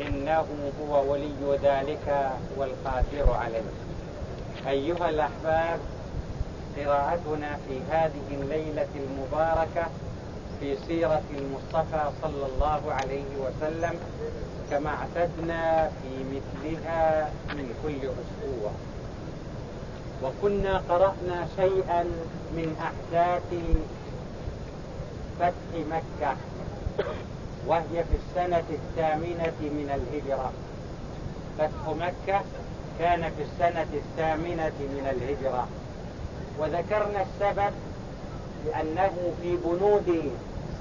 إنه هو ولي ذلك والقادر عليه. أيها الأحباب قراءتنا في هذه الليلة المباركة في سيرة المصطفى صلى الله عليه وسلم كما اعتدنا في مثلها من كل أسبوع. وكنا قرأنا شيئا من أحداث فتح مكة. وهي في السنة الثامنة من الهجرة. فتح مكة كان في السنة الثامنة من الهجرة. وذكرنا السبب لأنه في بنود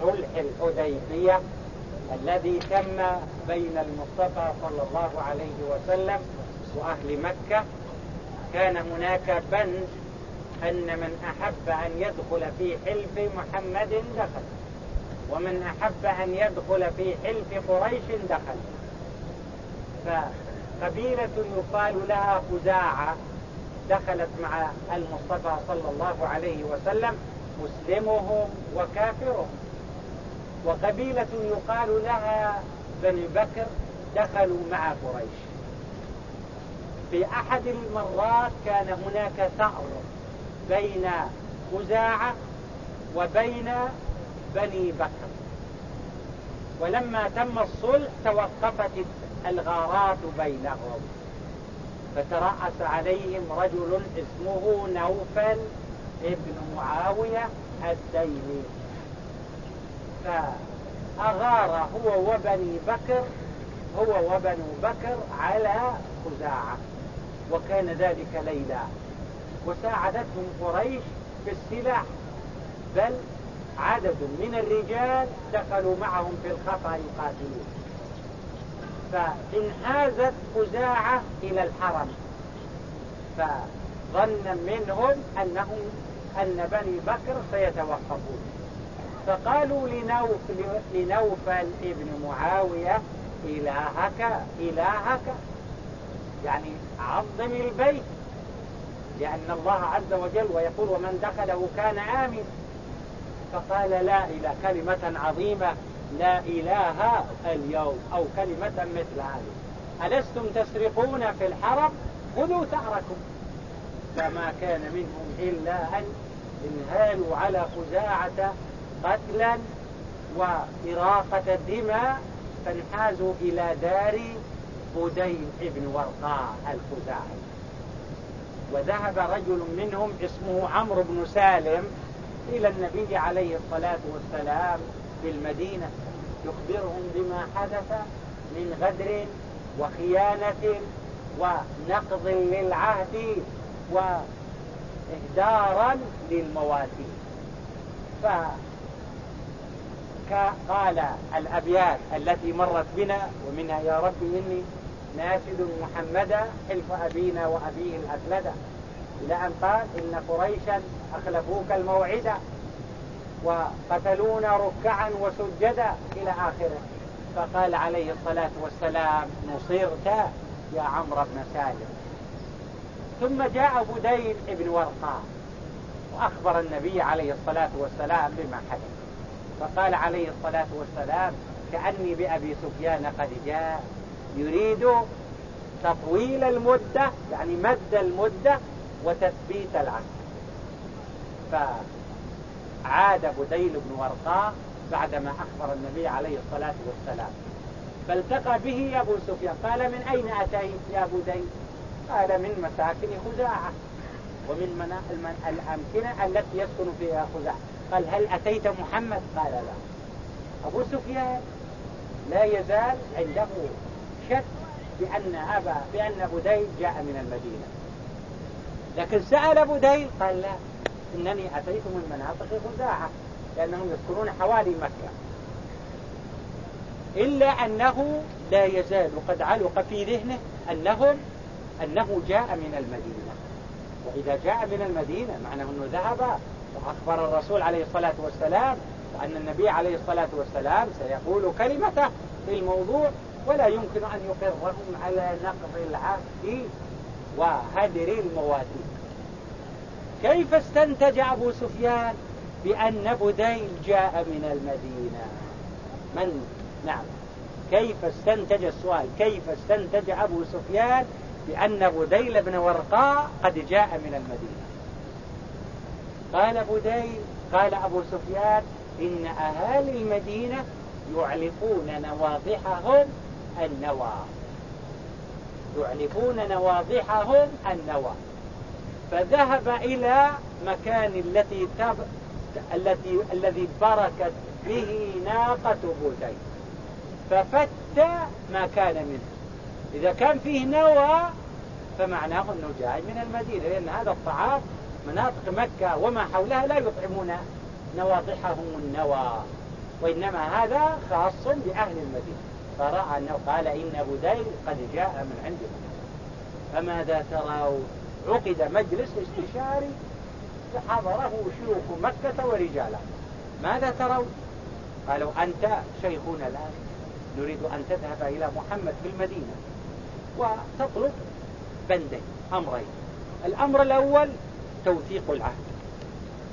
صلح الحديبية الذي تم بين المصطفى صلى الله عليه وسلم وأهل مكة كان هناك بند أن من أحب أن يدخل في حلف محمد دخل. ومن أحب أن يدخل في حلف قريش دخل. فقبيلة يقال لها خزاعة دخلت مع المصطفى صلى الله عليه وسلم مسلمهم وكافرهم. وقبيلة يقال لها بني بكر دخلوا مع قريش. في أحد المرات كان هناك ثأر بين خزاعة وبين بني بكر. ولما تم الصلح توقفت الغارات بينهم فترأس عليهم رجل اسمه نوفل ابن معاوية الديني فأغار هو وبني بكر هو وبنو بكر على خزاعة وكان ذلك ليلا. وساعدتهم قريش بالسلاح بل عدد من الرجال دخلوا معهم في الخطر يقاتلون فانحازت خزاعة إلى الحرم. فظن منهم أنهم أن بني بكر سيتوقفون. فقالوا لنوفل, لنوفل ابن معاوية إلهك إلهك. يعني عظم البيت لأن الله عز وجل ويقول ومن دخله كان آمن. فقال لا إله كلمة عظيمة لا إله اليوم أو كلمة مثل هذه. ألستم تسرقون في الحرم؟ خذوا ثأركم. فما كان منهم إلا أن انهالوا على خزاعة قتلا وإراقة الدماء فانحازوا إلى دار بدين ابن ورقاء الخزاعي. وذهب رجل منهم اسمه عمرو بن سالم إلى النبي عليه الصلاة والسلام في المدينة يخبرهم بما حدث من غدر وخيانة ونقض للعهد وإهدارا للمواسير فقال الأبيات التي مرت بنا ومنها يا رب إني ناشد محمدا حلف أبينا وأبيه الأسلدة إلى أن قال إن قريشا أخلفوك الموعدة وقتلونا ركعا وسجدا إلى آخره. فقال عليه الصلاة والسلام نصرت يا عمرو بن سالم. ثم جاء بدين ابن ورقاء وأخبر النبي عليه الصلاة والسلام بما حدث. فقال عليه الصلاة والسلام كأني بأبي سفيان قد جاء يريد تطويل المدة يعني مد المدة وتثبيت العهد فعاد بديل بن ورقاء بعدما أخبر النبي عليه الصلاة والسلام. فالتقى به أبو سفيان. قال من أين أتيت يا بديل قال من مساكن خزاعة. ومن الأمكنة التي يسكن فيها خزاعة. قال هل أتيت محمد؟ قال لا. أبو سفيان لا يزال عنده شك بأن أبا بأن بديل جاء من المدينة. لكن سأل بديل قال لا إنني أتيت من مناطق خزاعة لأنهم يذكرون حوالي مكة. إلا أنه لا يزال قد علق في ذهنه أنهم أنه جاء من المدينة. وإذا جاء من المدينة معناه أنه ذهب وأخبر الرسول عليه الصلاة والسلام وأن النبي عليه الصلاة والسلام سيقول كلمته في الموضوع ولا يمكن أن يقرهم على نقض العهد وهدر المواثيق كيف استنتج أبو سفيان بأن بديل جاء من المدينة؟ من؟ نعم. كيف استنتج السؤال؟ كيف استنتج أبو سفيان بأن بديل بن ورقاء قد جاء من المدينة؟ قال بديل قال أبو سفيان إن أهالي المدينة يعلقون نواضحهم النوى يعلقون نواضحهم النوى. فذهب إلى مكان التي تب... التي الذي بركت به ناقة بودي. ففت ما كان منه. إذا كان فيه نوى فمعناه أنه جاي من المدينة لأن هذا الطعام مناطق مكة وما حولها لا يطعمون نواضحهم النوى. وإنما هذا خاص بأهل المدينة. فرأى أنه قال إن بديل قد جاء من عند فماذا ترون عقد مجلس استشاري حضره شيوخ مكة ورجاله. ماذا ترون قالوا أنت شيخنا الآن. نريد أن تذهب إلى محمد في المدينة وتطلب بندين أمرين. الأمر الأول توثيق العهد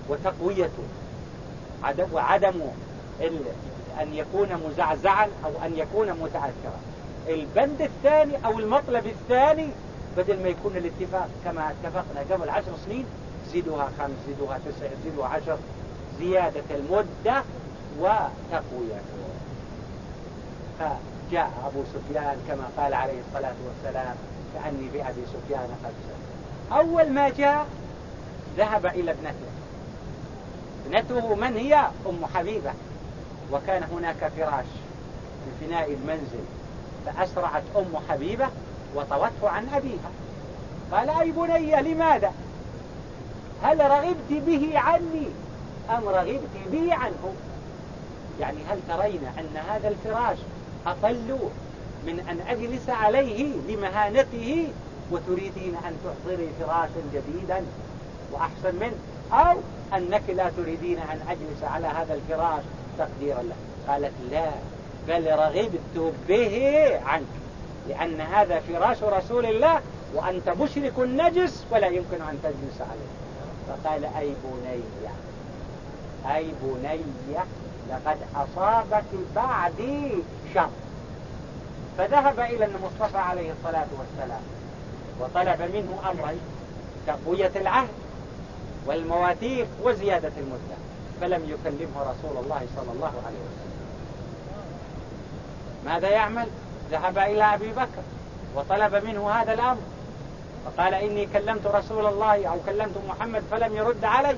وتقويته. وعدم أن يكون مزعزعا أو أن يكون متعثرا. البند الثاني أو المطلب الثاني بدل ما يكون الاتفاق كما اتفقنا قبل عشر سنين زيدوها خمس زيدوها تسع زيدوها عشر زيادة المدة وتقويته فجاء أبو سفيان كما قال عليه الصلاة والسلام كأني بأبي سفيان قد أول ما جاء ذهب إلى ابنته. ابنته من هي؟ أم حبيبة. وكان هناك فراش في فناء المنزل فأسرعت أم حبيبة وطوته عن أبيها. قال أي بني لماذا؟ هل رغبت به عني أم رغبت بي عنه؟ يعني هل ترين أن هذا الفراش أقل من أن أجلس عليه لمهانته؟ وتريدين أن تحضري فراشا جديدا وأحسن منه؟ أو أنك لا تريدين أن أجلس على هذا الفراش تقديرا له. قالت لا بل رغبت به عنك لأن هذا فراش رسول الله وأنت مشرك نجس ولا يمكن أن تجلس عليه. فقال أي بني أي بني لقد أصابك بعدي شر. فذهب إلى المصطفى عليه الصلاة والسلام وطلب منه أمرين تقوية العهد والمواثيق وزيادة المدة. فلم يكلمه رسول الله صلى الله عليه وسلم. ماذا يعمل؟ ذهب إلى أبي بكر وطلب منه هذا الأمر. فقال إني كلمت رسول الله أو كلمت محمد فلم يرد علي.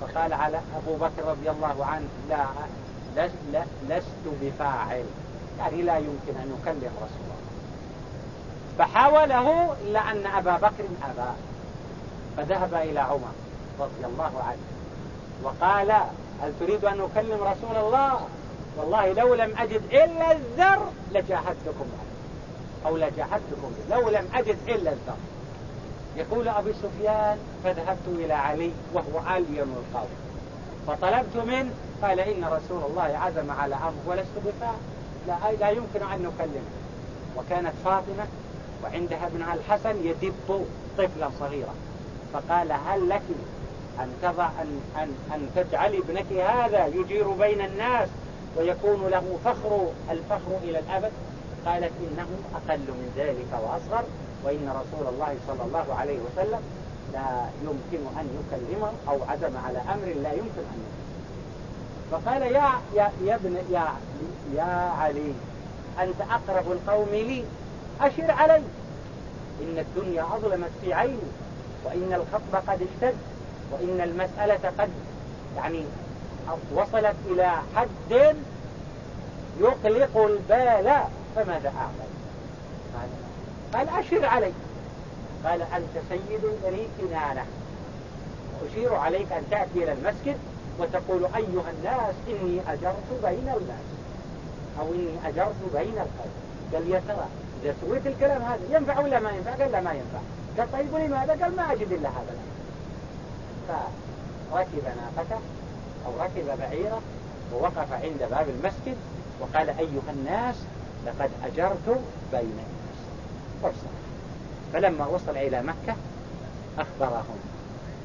فقال على أبو بكر رضي الله عنه لا لست بفاعل. يعني لا يمكن أن يكلم رسول الله. فحاوله إلا أن أبا بكر أبى. فذهب إلى عمر رضي الله عنه. وقال هل تريد أن أكلم رسول الله؟ والله لو لم أجد إلا الذر لجاهدتكم أو لجاهدتكم لو لم أجد إلا الذر. يقول أبي سفيان فذهبت إلى علي وهو عالي القول فطلبت منه قال إن رسول الله عزم على أمر ولست بفاعل لا, لا يمكن أن نكلمه وكانت فاطمة وعندها ابنها الحسن يدب طفلا صغيرا. فقال هل لك أن تضع أن, أن, أن تجعلي ابنك هذا يجير بين الناس ويكون له فخر الفخر إلى الأبد. قالت إنه أقل من ذلك وأصغر وإن رسول الله صلى الله عليه وسلم لا يمكن أن يكلمه أو عزم على أمر لا يمكن أن يكلمه. فقال يا يا يا ابن يا يا علي أنت أقرب القوم لي أشر علي. إن الدنيا أظلمت في عيني وإن الخطب قد اشتد. وإن المسألة قد يعني وصلت إلى حد يقلق البال فماذا أعمل؟ قال, قال أشر علي قال أنت سيد بني كنانة أشير عليك أن تأتي إلى المسجد وتقول أيها الناس إني أجرت بين الناس. أو إني أجرت بين الخلق قال يا ترى إذا سويت الكلام هذا ينفع ولا ما ينفع؟ قال لا ما ينفع. قال طيب ولماذا قال ما أجد إلا هذا. فركب ناقته أو ركب بعيره ووقف عند باب المسجد وقال أيها الناس لقد أجرت بين الناس. فرصة فلما وصل إلى مكة أخبرهم.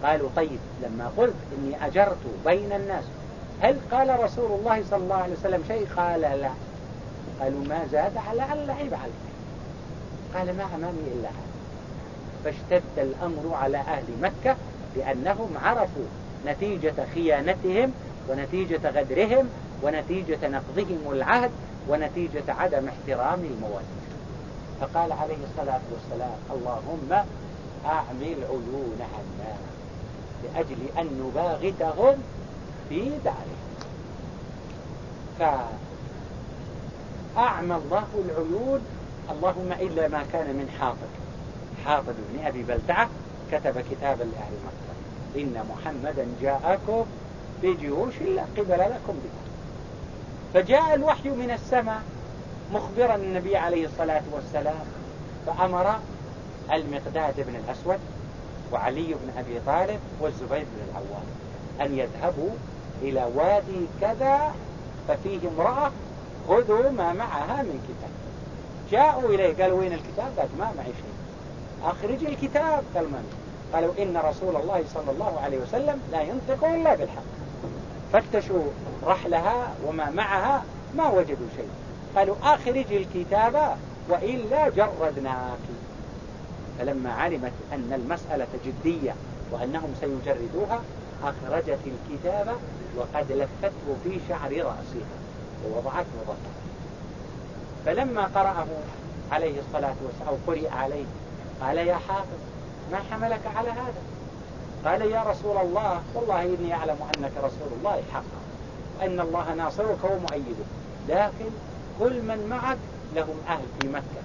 قالوا طيب لما قلت إني أجرت بين الناس هل قال رسول الله صلى الله عليه وسلم شيء؟ قال لا. قالوا ما زاد على اللعب عليك. قال ما أمامي إلا هذا. فاشتد الأمر على أهل مكة لأنهم عرفوا نتيجة خيانتهم ونتيجة غدرهم ونتيجة نقضهم العهد ونتيجة عدم احترام المواليد فقال عليه الصلاة والسلام اللهم أعمل عيونها النار لأجل أن نباغتهم في دارهم. فأعمى الله العيون اللهم إلا ما كان من حافظ حافظ بن أبي بلتعة كتب كتابا لأهل مكة. إن محمدا جاءكم بجيوش لا قبل لكم بها فجاء الوحي من السماء مخبرا النبي عليه الصلاة والسلام فأمر المقداد بن الأسود وعلي بن أبي طالب والزبير بن العوام أن يذهبوا إلى وادي كذا ففيه امرأة خذوا ما معها من كتاب. جاءوا إليه قالوا وين الكتاب؟ قال ما معي شيء. أخرج الكتاب قال ما قالوا إن رسول الله صلى الله عليه وسلم لا ينطق إلا بالحق. فتشوا رحلها وما معها ما وجدوا شيء. قالوا أخرج الكتاب وإلا جردناك. فلما علمت أن المسألة جدية وأنهم سيجردوها أخرجت الكتاب وقد لفته في شعر رأسها ووضعته ظهرها فلما قرأه عليه الصلاة والسلام أو قرئ عليه قال يا حافظ ما حملك على هذا. قال يا رسول الله والله إني أعلم أنك رسول الله حقا أن الله ناصرك ومؤيدك. لكن كل من معك لهم أهل في مكة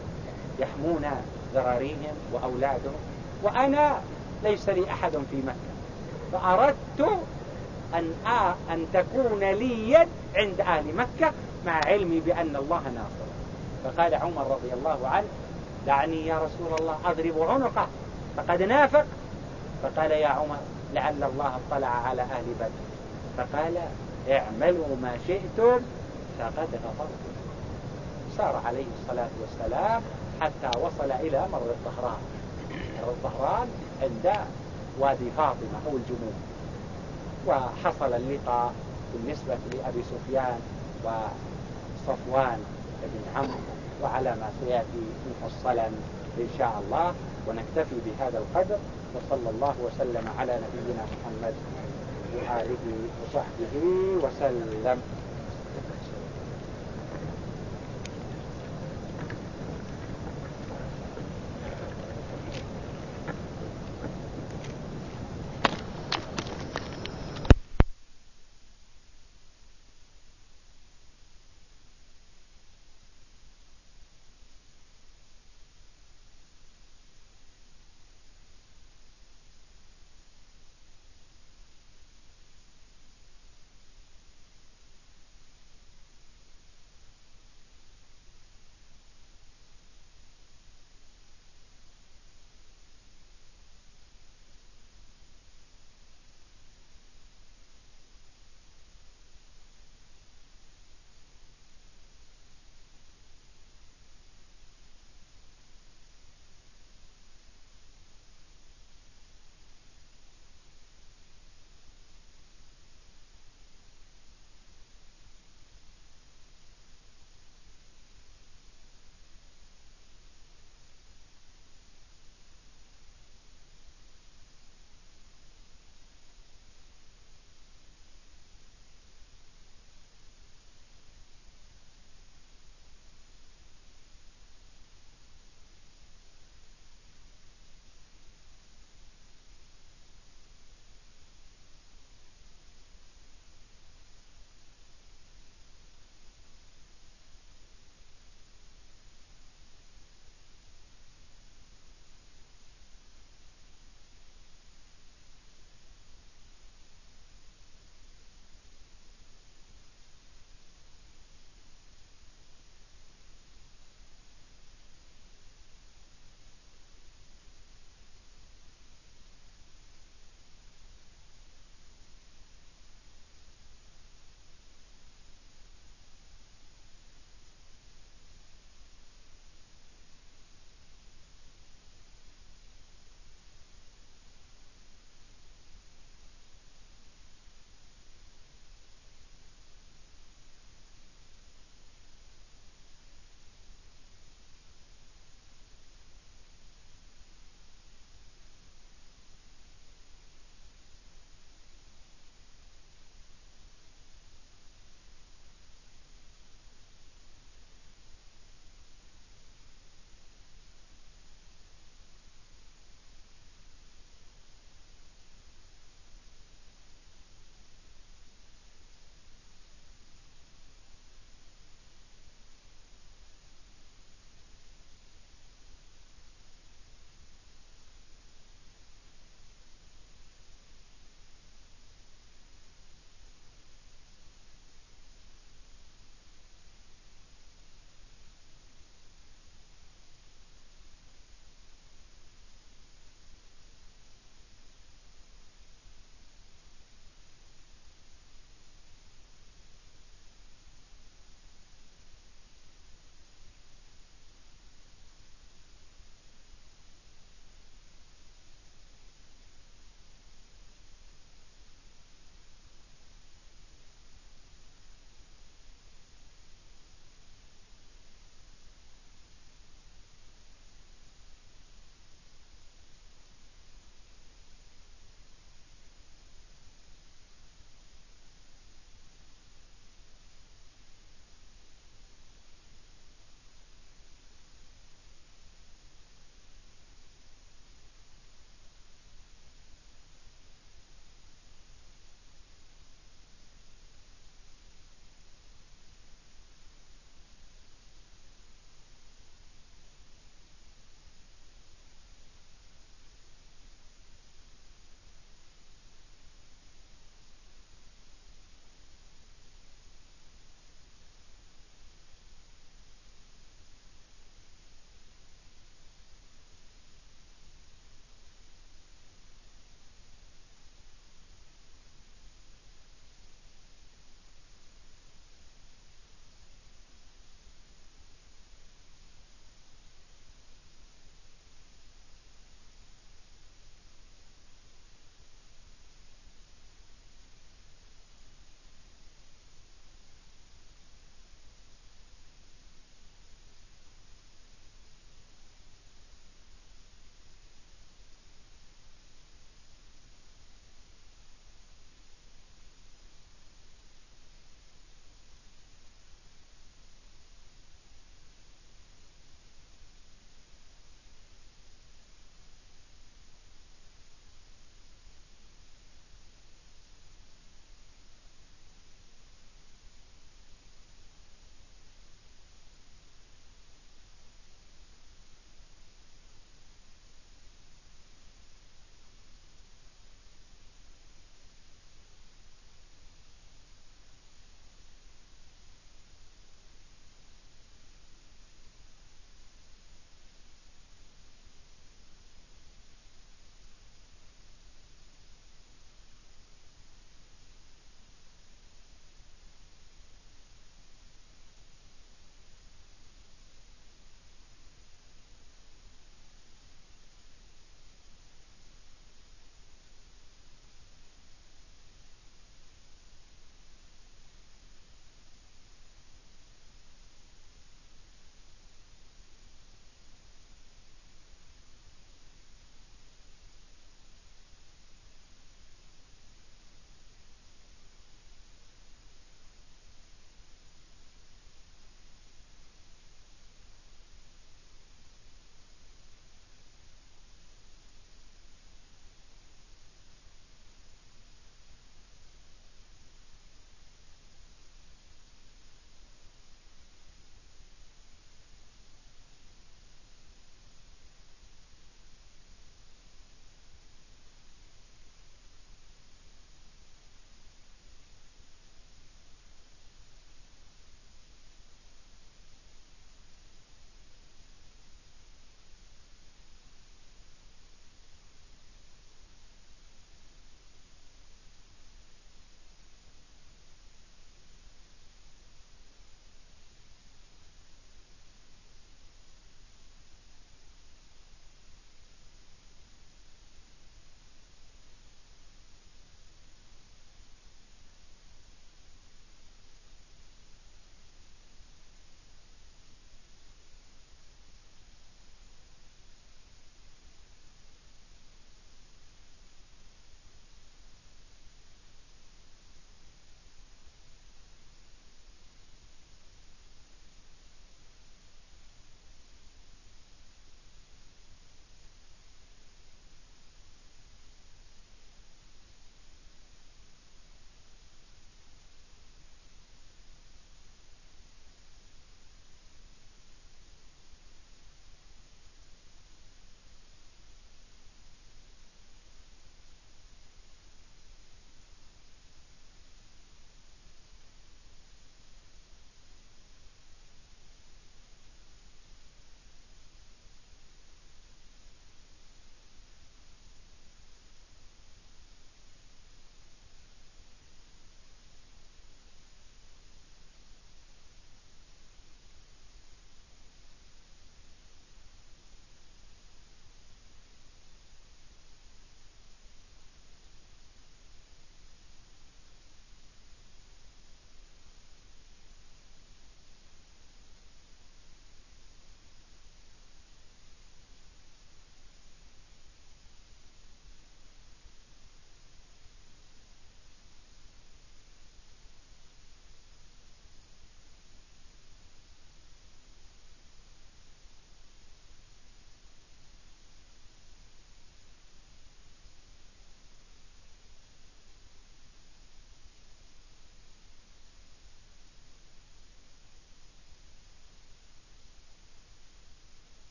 يحمون ذراريهم وأولادهم. وأنا ليس لي أحد في مكة. فأردت أن, أن تكون لي يد عند أهل مكة مع علمي بأن الله ناصر فقال عمر رضي الله عنه دعني يا رسول الله أضرب عنقه. فقد نافق. فقال يا عمر لعل الله اطلع على أهل بدر. فقال اعملوا ما شئتم. فقد غفرت. سار عليه الصلاة والسلام حتى وصل إلى مر الظهران مر الظهران عند وادي فاطمة أو الجموع وحصل اللقاء بالنسبة لأبي سفيان وصفوان بن عمرو وعلى ما سيأتي مفصلا إن شاء الله. ونكتفي بهذا القدر وصلى الله وسلم على نبينا محمد وآله وصحبه وسلم.